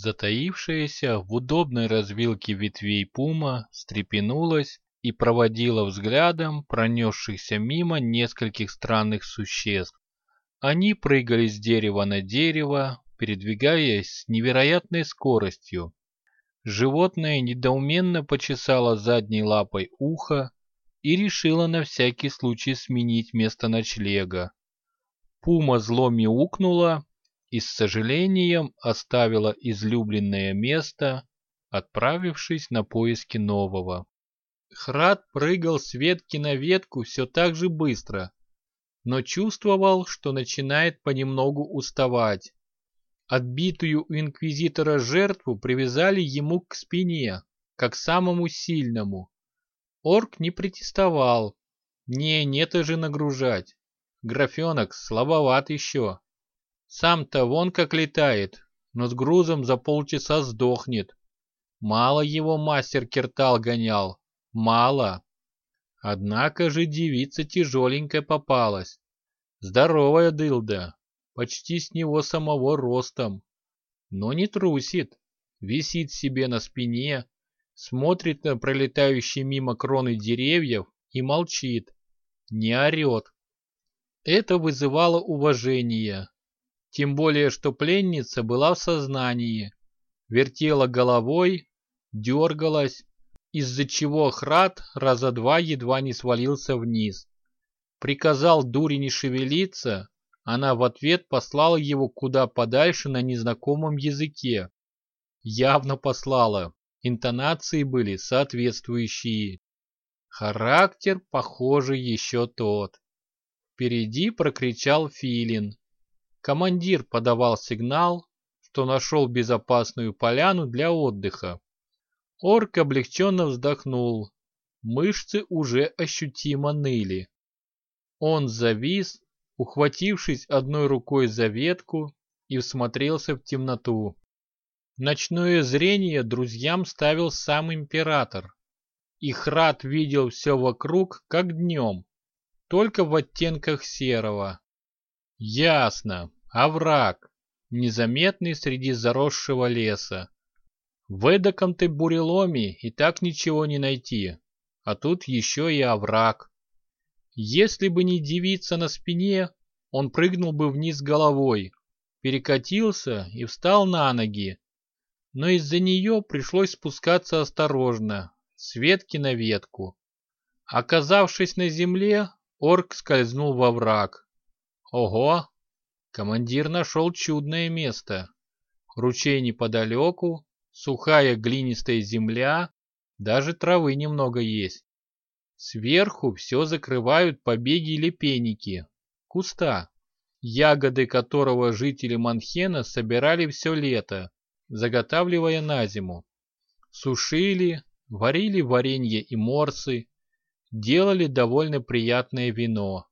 Затаившаяся в удобной развилке ветвей пума стрепенулась и проводила взглядом пронесшихся мимо нескольких странных существ. Они прыгали с дерева на дерево, передвигаясь с невероятной скоростью. Животное недоуменно почесало задней лапой ухо и решило на всякий случай сменить место ночлега. Пума зло мяукнула и с сожалением оставила излюбленное место, отправившись на поиски нового. Храд прыгал с ветки на ветку все так же быстро, но чувствовал, что начинает понемногу уставать. Отбитую у инквизитора жертву привязали ему к спине, как самому сильному. Орк не протестовал. Не, нет же нагружать. Графенок слабоват еще. Сам-то вон как летает, но с грузом за полчаса сдохнет. Мало его мастер Киртал гонял, мало. Однако же девица тяжеленькая попалась. Здоровая дылда, почти с него самого ростом. Но не трусит, висит себе на спине, смотрит на пролетающие мимо кроны деревьев и молчит, не орет. Это вызывало уважение, тем более что пленница была в сознании, вертела головой, дергалась, из-за чего Храд раза два едва не свалился вниз. Приказал дури не шевелиться, она в ответ послала его куда подальше на незнакомом языке. Явно послала, интонации были соответствующие. Характер, похоже, еще тот. Впереди прокричал Филин. Командир подавал сигнал, что нашел безопасную поляну для отдыха. Орк облегченно вздохнул. Мышцы уже ощутимо ныли. Он завис, ухватившись одной рукой за ветку и всмотрелся в темноту. Ночное зрение друзьям ставил сам император. Их рад видел все вокруг, как днем, только в оттенках серого. Ясно, овраг, незаметный среди заросшего леса. В эдаком-то буреломе и так ничего не найти, а тут еще и овраг. Если бы не девица на спине, он прыгнул бы вниз головой, перекатился и встал на ноги. Но из-за нее пришлось спускаться осторожно, с ветки на ветку. Оказавшись на земле, орк скользнул во враг. Ого! Командир нашел чудное место. Ручей неподалеку, сухая глинистая земля, даже травы немного есть. Сверху все закрывают побеги или пеники, куста, ягоды которого жители Манхена собирали все лето, заготавливая на зиму. Сушили, варили варенье и морсы, делали довольно приятное вино.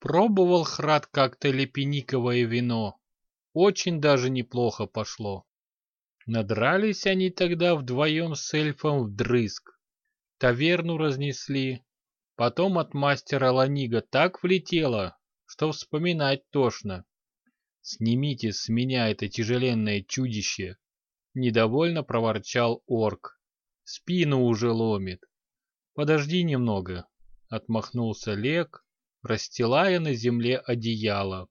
Пробовал Храд как-то лепениковое вино, очень даже неплохо пошло. Надрались они тогда вдвоем с эльфом вдрызг таверну разнесли. Потом от мастера Ланига так влетело, что вспоминать тошно. «Снимите с меня это тяжеленное чудище!» Недовольно проворчал орк. «Спину уже ломит!» «Подожди немного!» Отмахнулся Лек, расстилая на земле одеяло.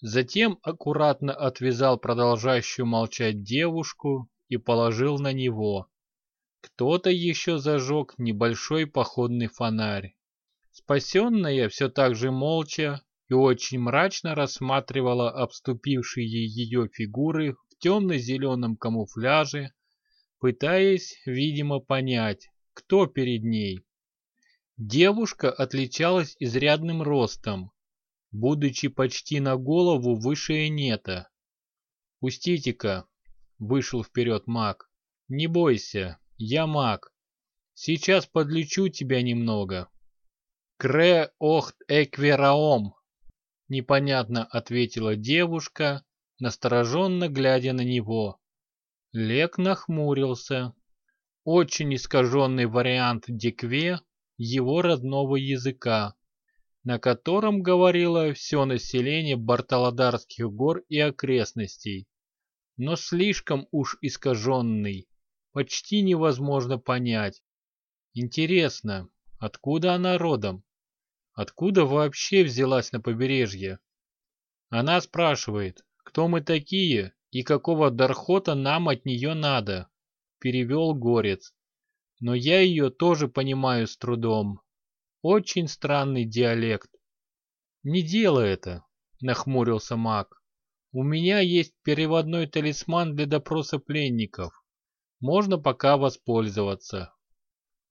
Затем аккуратно отвязал продолжающую молчать девушку и положил на него. Кто-то еще зажег небольшой походный фонарь. Спасенная все так же молча и очень мрачно рассматривала обступившие ее фигуры в темно-зеленом камуфляже, пытаясь, видимо, понять, кто перед ней. Девушка отличалась изрядным ростом, будучи почти на голову выше Энета. «Пустите-ка», — вышел вперед маг, — «не бойся, я маг. Сейчас подлечу тебя немного. Кре охт эквераом. Непонятно ответила девушка, настороженно глядя на него. Лек нахмурился. Очень искаженный вариант декве его родного языка, на котором говорило все население Барталадарских гор и окрестностей. но слишком уж искаженный. Почти невозможно понять. Интересно, откуда она родом? Откуда вообще взялась на побережье? Она спрашивает, кто мы такие и какого дархота нам от нее надо, перевел Горец. Но я ее тоже понимаю с трудом. Очень странный диалект. Не делай это, нахмурился маг. У меня есть переводной талисман для допроса пленников. Можно пока воспользоваться.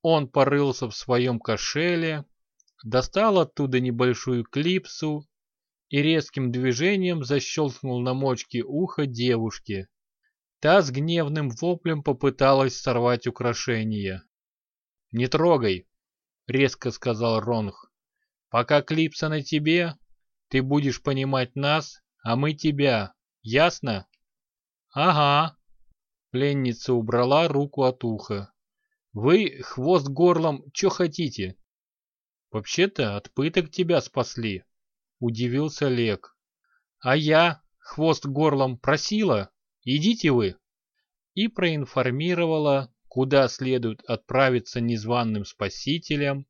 Он порылся в своем кошеле, достал оттуда небольшую клипсу и резким движением защелкнул на мочке уха девушки. Та с гневным воплем попыталась сорвать украшение. «Не трогай!» — резко сказал Ронг. «Пока клипса на тебе, ты будешь понимать нас, а мы тебя. Ясно?» «Ага». Пленница убрала руку от уха. «Вы, хвост горлом, что хотите?» «Вообще-то от пыток тебя спасли», — удивился Лек. «А я, хвост горлом, просила, идите вы!» И проинформировала, куда следует отправиться незваным спасителям,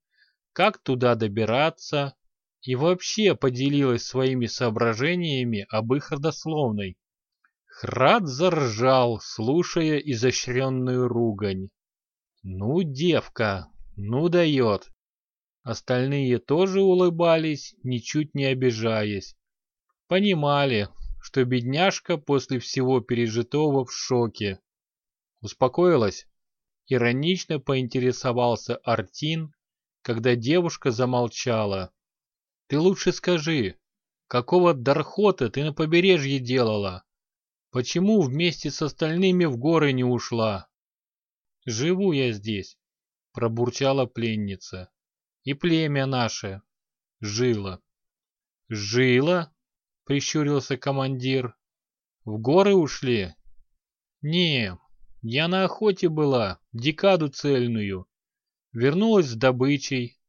как туда добираться, и вообще поделилась своими соображениями об их родословной. Храд заржал, слушая изощренную ругань. «Ну, девка, ну дает!» Остальные тоже улыбались, ничуть не обижаясь. Понимали, что бедняжка после всего пережитого в шоке. Успокоилась? Иронично поинтересовался Артин, когда девушка замолчала. Ты лучше скажи, какого дархота ты на побережье делала? Почему вместе с остальными в горы не ушла? Живу я здесь, пробурчала пленница и племя наше жило. Жило? Прищурился командир. В горы ушли? Не, я на охоте была, декаду цельную. Вернулась с добычей,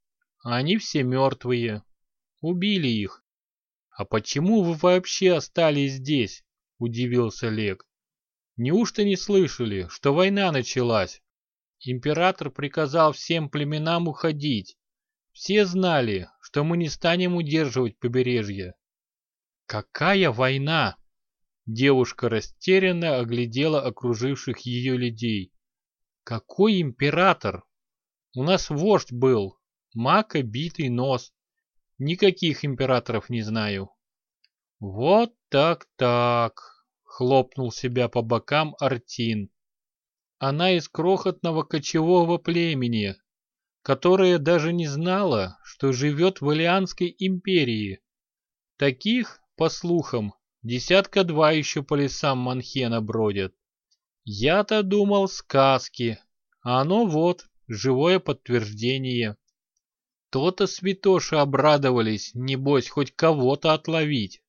а они все мертвые. Убили их. А почему вы вообще остались здесь? Удивился Лек. Неужто не слышали, что война началась? Император приказал всем племенам уходить, все знали, что мы не станем удерживать побережье. Какая война? Девушка растерянно оглядела окруживших ее людей. Какой император? У нас вождь был, мака битый нос. Никаких императоров не знаю. Вот так-так, хлопнул себя по бокам Артин. Она из крохотного кочевого племени, которая даже не знала, что живет в Алианской империи. Таких, по слухам, десятка-два еще по лесам Манхена бродят. Я-то думал сказки, а оно вот, живое подтверждение. То-то святоши обрадовались, небось, хоть кого-то отловить.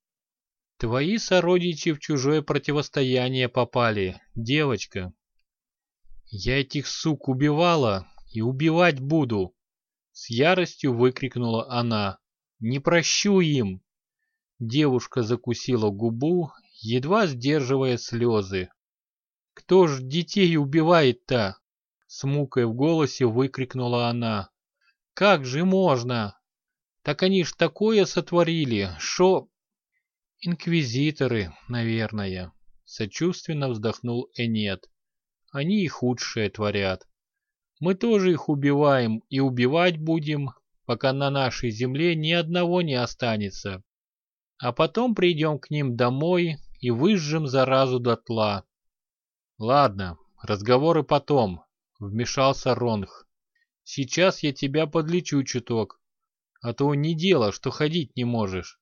Твои сородичи в чужое противостояние попали, девочка. Я этих сук убивала, и убивать буду!» С яростью выкрикнула она. «Не прощу им!» Девушка закусила губу, едва сдерживая слезы. «Кто ж детей убивает-то?» С мукой в голосе выкрикнула она. «Как же можно? Так они ж такое сотворили, шо...» «Инквизиторы, наверное», — сочувственно вздохнул Энет. «Они и худшее творят. Мы тоже их убиваем и убивать будем, пока на нашей земле ни одного не останется. А потом придем к ним домой и выжжем заразу дотла. Ладно, разговоры потом, вмешался Ронх. Сейчас я тебя подлечу чуток, а то не дело, что ходить не можешь.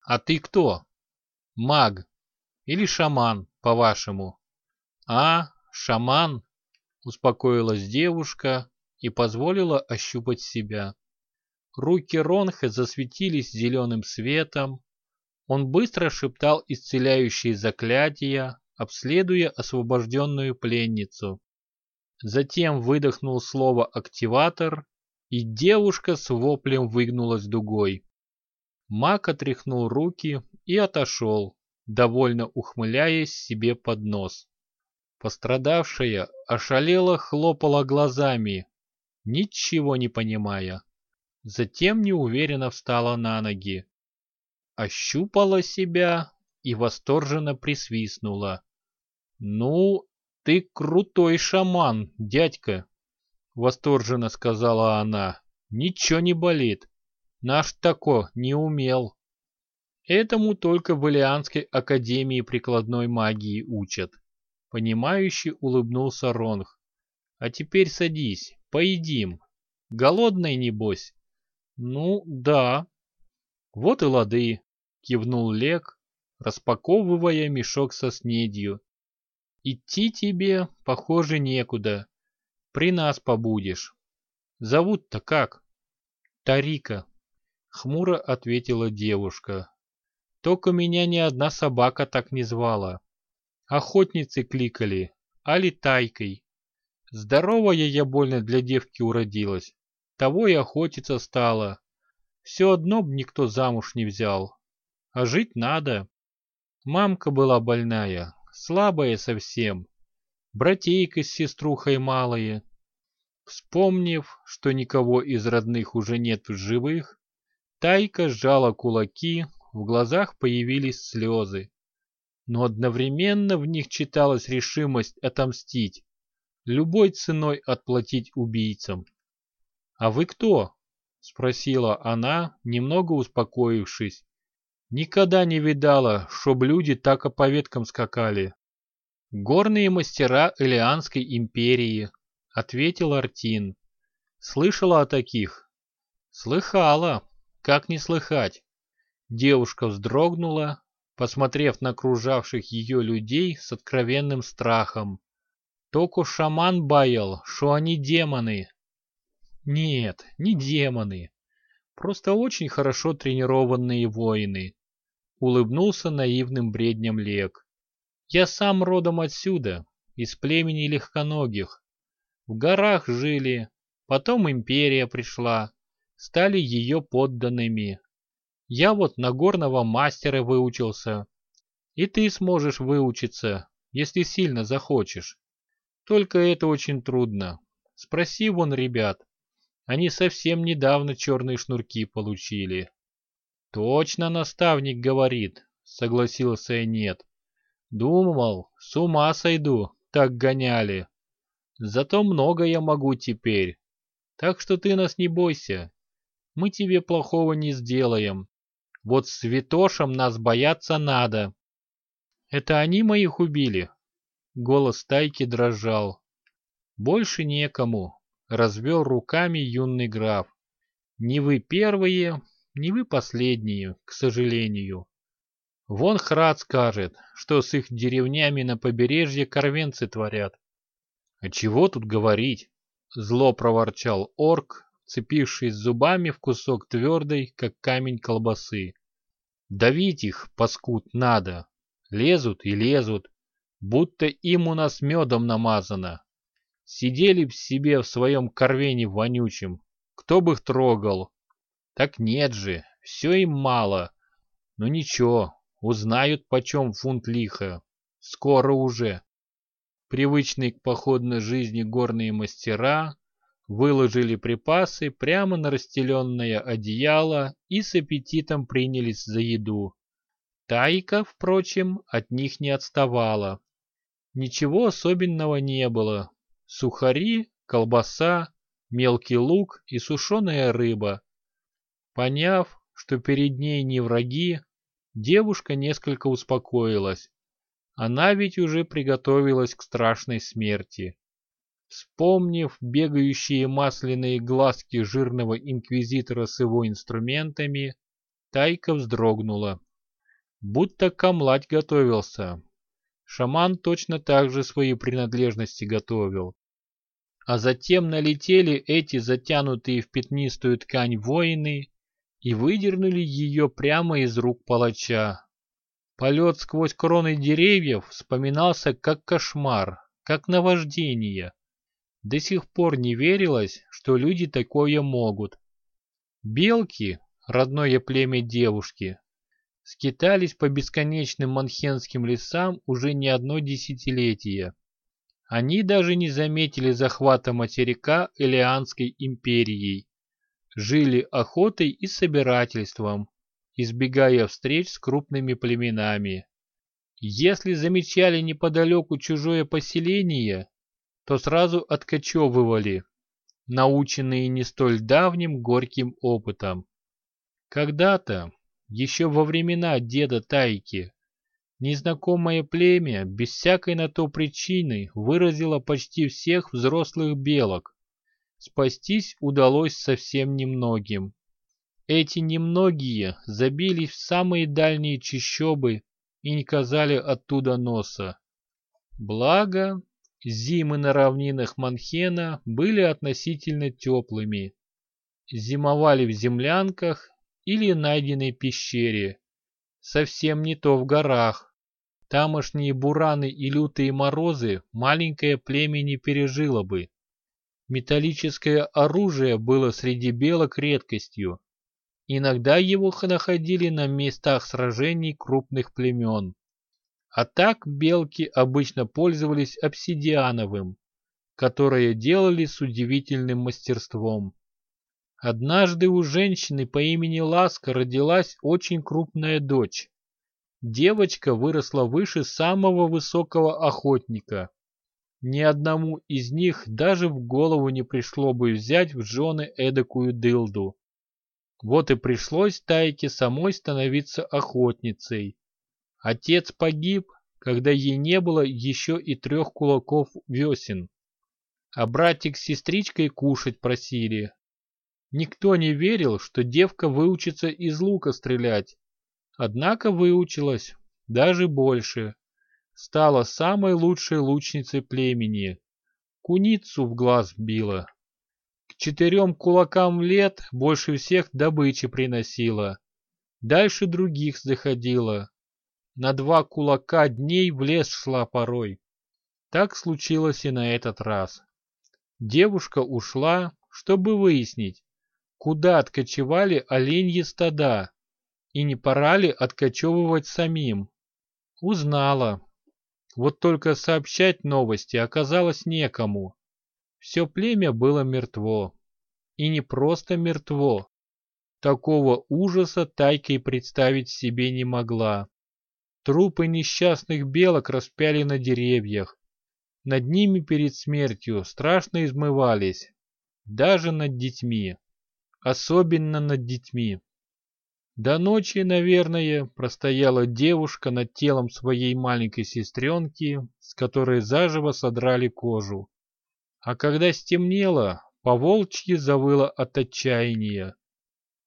А ты кто? Маг или шаман, по-вашему? А, шаман? Успокоилась девушка и позволила ощупать себя. Руки Ронха засветились зеленым светом. Он быстро шептал исцеляющие заклятия, обследуя освобожденную пленницу. Затем выдохнул слово «активатор», и девушка с воплем выгнулась дугой. Мак отряхнул руки и отошел, довольно ухмыляясь себе под нос. Пострадавшая ошалела хлопала глазами, ничего не понимая. Затем неуверенно встала на ноги, ощупала себя и восторженно присвистнула. «Ну, ты крутой шаман, дядька!» — восторженно сказала она. «Ничего не болит. Наш тако не умел». Этому только в Илианской академии прикладной магии учат. Понимающе улыбнулся Ронг. А теперь садись, поедим. Голодный, небось? Ну, да. Вот и лады, кивнул Лек, распаковывая мешок со снедью. Идти тебе, похоже, некуда. При нас побудешь. Зовут-то как? Тарика. Хмуро ответила девушка. Только меня ни одна собака так не звала. Охотницы кликали, али тайкой. Здоровая я больно для девки уродилась. Того и охотиться стала. Все одно б никто замуж не взял. А жить надо. Мамка была больная, слабая совсем. Братейка с сеструхой малые. Вспомнив, что никого из родных уже нет в живых, Тайка сжала кулаки, в глазах появились слезы. Но одновременно в них читалась решимость отомстить, любой ценой отплатить убийцам. «А вы кто?» — спросила она, немного успокоившись. «Никогда не видала, чтоб люди так по веткам скакали». «Горные мастера Элианской империи», — ответил Артин. «Слышала о таких?» «Слыхала. Как не слыхать?» Девушка вздрогнула, посмотрев на окружавших ее людей с откровенным страхом. Току шаман баял, что они демоны. Нет, не демоны. Просто очень хорошо тренированные воины. Улыбнулся наивным бреднем Лек. Я сам родом отсюда, из племени легконогих. В горах жили, потом империя пришла, стали ее подданными. Я вот на горного мастера выучился. И ты сможешь выучиться, если сильно захочешь. Только это очень трудно. Спроси вон ребят. Они совсем недавно черные шнурки получили. Точно наставник говорит, согласился нет. Думал, с ума сойду, так гоняли. Зато много я могу теперь. Так что ты нас не бойся. Мы тебе плохого не сделаем. Вот святошам нас бояться надо. Это они моих убили? Голос Тайки дрожал. Больше некому, развел руками юный граф. Не вы первые, не вы последние, к сожалению. Вон Храд скажет, что с их деревнями на побережье корвенцы творят. А чего тут говорить? Зло проворчал орк, цепившись зубами в кусок твердой, как камень колбасы. Давить их, паскуд, надо. Лезут и лезут, будто им у нас медом намазано. Сидели б себе в своем корвене вонючем, кто бы их трогал. Так нет же, все им мало. Но ничего, узнают почем фунт лиха. Скоро уже. Привычные к походной жизни горные мастера выложили припасы прямо на расстеленное одеяло и с аппетитом принялись за еду. Тайка, впрочем, от них не отставала. Ничего особенного не было. Сухари, колбаса, мелкий лук и сушеная рыба. Поняв, что перед ней не враги, девушка несколько успокоилась. Она ведь уже приготовилась к страшной смерти. Вспомнив бегающие масляные глазки жирного инквизитора с его инструментами, Тайка вздрогнула. Будто камлать готовился. Шаман точно так же свои принадлежности готовил. А затем налетели эти затянутые в пятнистую ткань воины и выдернули ее прямо из рук палача. Полет сквозь кроны деревьев вспоминался как кошмар, как наваждение. До сих пор не верилось, что люди такое могут. Белки, родное племя девушки, скитались по бесконечным манхенским лесам уже не одно десятилетие. Они даже не заметили захвата материка Элеанской империей. Жили охотой и собирательством, избегая встреч с крупными племенами. Если замечали неподалеку чужое поселение, то сразу откачевывали, наученные не столь давним горьким опытом. Когда-то, еще во времена деда Тайки, Незнакомое племя без всякой на то причины выразило почти всех взрослых белок. Спастись удалось совсем немногим. Эти немногие забились в самые дальние чащобы и не казали оттуда носа. Благо, зимы на равнинах Манхена были относительно теплыми. Зимовали в землянках или найденной пещере. Совсем не то в горах, Тамошние бураны и лютые морозы маленькое племя не пережило бы. Металлическое оружие было среди белок редкостью. Иногда его находили на местах сражений крупных племен. А так белки обычно пользовались обсидиановым, которое делали с удивительным мастерством. Однажды у женщины по имени Ласка родилась очень крупная дочь. Девочка выросла выше самого высокого охотника. Ни одному из них даже в голову не пришло бы взять в жены эдакую дылду. Вот и пришлось Тайке самой становиться охотницей. Отец погиб, когда ей не было еще и трех кулаков весен. А братик с сестричкой кушать просили. Никто не верил, что девка выучится из лука стрелять, Однако выучилась, даже больше. Стала самой лучшей лучницей племени. Куницу в глаз била. К четырем кулакам лет больше всех добычи приносила. Дальше других заходила. На два кулака дней в лес шла порой. Так случилось и на этот раз. Девушка ушла, чтобы выяснить, куда откочевали оленьи стада, и не пора ли откачевывать самим? Узнала. Вот только сообщать новости оказалось некому. Все племя было мертво. И не просто мертво. Такого ужаса Тайка и представить себе не могла. Трупы несчастных белок распяли на деревьях. Над ними перед смертью страшно измывались. Даже над детьми. Особенно над детьми. До ночи, наверное, простояла девушка над телом своей маленькой сестренки, с которой заживо содрали кожу. А когда стемнело, поволчьи завыла от отчаяния.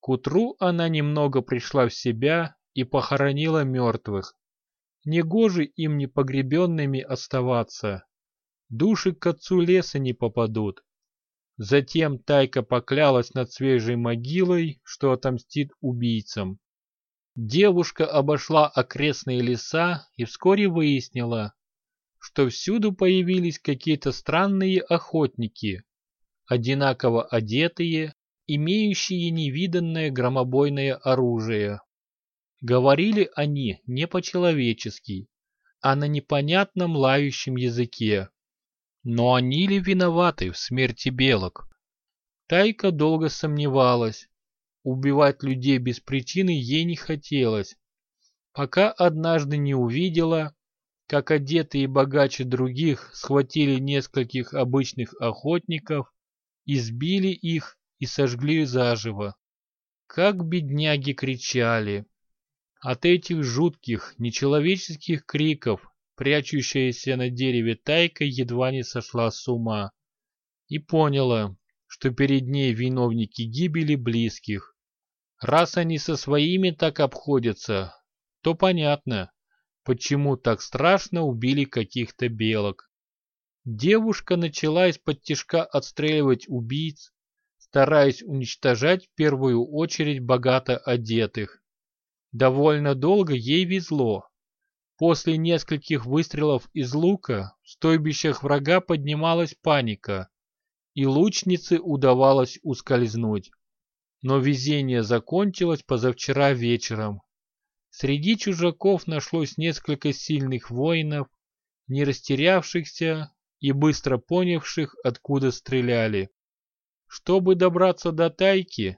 К утру она немного пришла в себя и похоронила мертвых. Негоже им непогребенными оставаться. Души к отцу леса не попадут. Затем Тайка поклялась над свежей могилой, что отомстит убийцам. Девушка обошла окрестные леса и вскоре выяснила, что всюду появились какие-то странные охотники, одинаково одетые, имеющие невиданное громобойное оружие. Говорили они не по-человечески, а на непонятном лающем языке. Но они ли виноваты в смерти белок? Тайка долго сомневалась. Убивать людей без причины ей не хотелось, пока однажды не увидела, как одетые богаче других схватили нескольких обычных охотников, избили их и сожгли заживо. Как бедняги кричали. От этих жутких, нечеловеческих криков прячущаяся на дереве тайка едва не сошла с ума и поняла, что перед ней виновники гибели близких. Раз они со своими так обходятся, то понятно, почему так страшно убили каких-то белок. Девушка начала из-под тишка отстреливать убийц, стараясь уничтожать в первую очередь богато одетых. Довольно долго ей везло. После нескольких выстрелов из лука в стойбищах врага поднималась паника, и лучнице удавалось ускользнуть. Но везение закончилось позавчера вечером. Среди чужаков нашлось несколько сильных воинов, не растерявшихся и быстро понявших, откуда стреляли. Чтобы добраться до тайки,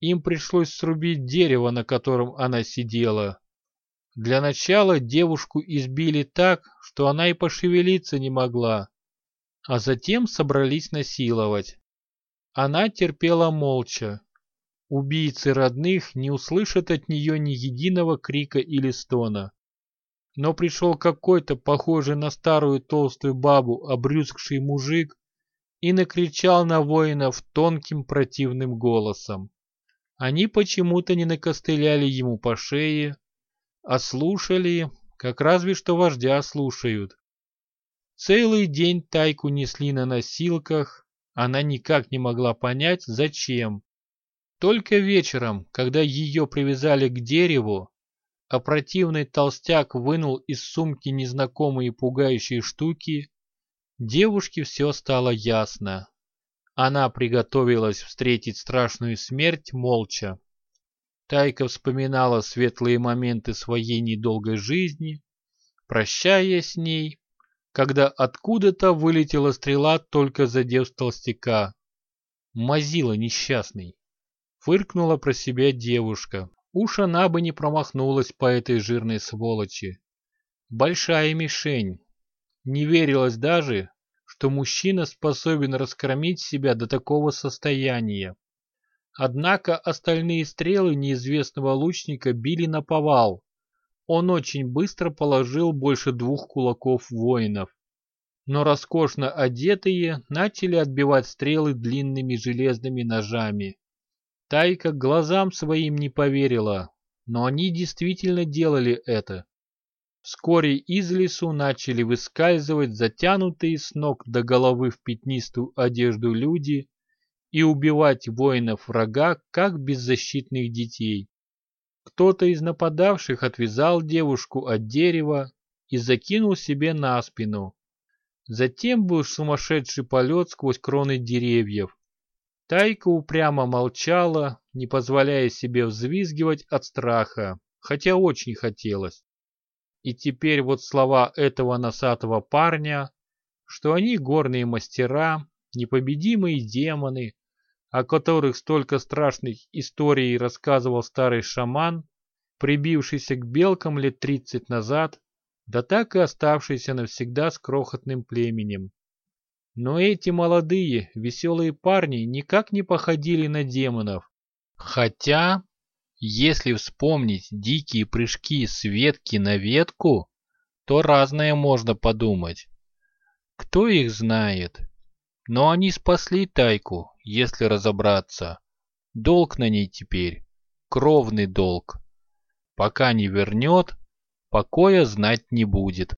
им пришлось срубить дерево, на котором она сидела. Для начала девушку избили так, что она и пошевелиться не могла, а затем собрались насиловать. Она терпела молча, Убийцы родных не услышат от нее ни единого крика или стона. Но пришел какой-то, похожий на старую толстую бабу, обрюзгший мужик и накричал на воинов тонким противным голосом. Они почему-то не накостыляли ему по шее, а слушали, как разве что вождя слушают. Целый день тайку несли на носилках, она никак не могла понять, зачем. Только вечером, когда ее привязали к дереву, а противный толстяк вынул из сумки незнакомые пугающие штуки, девушке все стало ясно. Она приготовилась встретить страшную смерть молча. Тайка вспоминала светлые моменты своей недолгой жизни, прощаясь с ней, когда откуда-то вылетела стрела, только задев толстяка. Мазила несчастный. Фыркнула про себя девушка. Уж она бы не промахнулась по этой жирной сволочи. Большая мишень. Не верилось даже, что мужчина способен раскромить себя до такого состояния. Однако остальные стрелы неизвестного лучника били на повал. Он очень быстро положил больше двух кулаков воинов. Но роскошно одетые начали отбивать стрелы длинными железными ножами. Тайка глазам своим не поверила, но они действительно делали это. Вскоре из лесу начали выскальзывать затянутые с ног до головы в пятнистую одежду люди и убивать воинов врага, как беззащитных детей. Кто-то из нападавших отвязал девушку от дерева и закинул себе на спину. Затем был сумасшедший полет сквозь кроны деревьев. Тайка упрямо молчала, не позволяя себе взвизгивать от страха, хотя очень хотелось. И теперь вот слова этого носатого парня, что они горные мастера, непобедимые демоны, о которых столько страшных историй рассказывал старый шаман, прибившийся к белкам лет тридцать назад, да так и оставшийся навсегда с крохотным племенем. Но эти молодые, веселые парни никак не походили на демонов. Хотя, если вспомнить дикие прыжки с ветки на ветку, то разное можно подумать. Кто их знает? Но они спасли тайку, если разобраться. Долг на ней теперь, кровный долг. Пока не вернет, покоя знать не будет.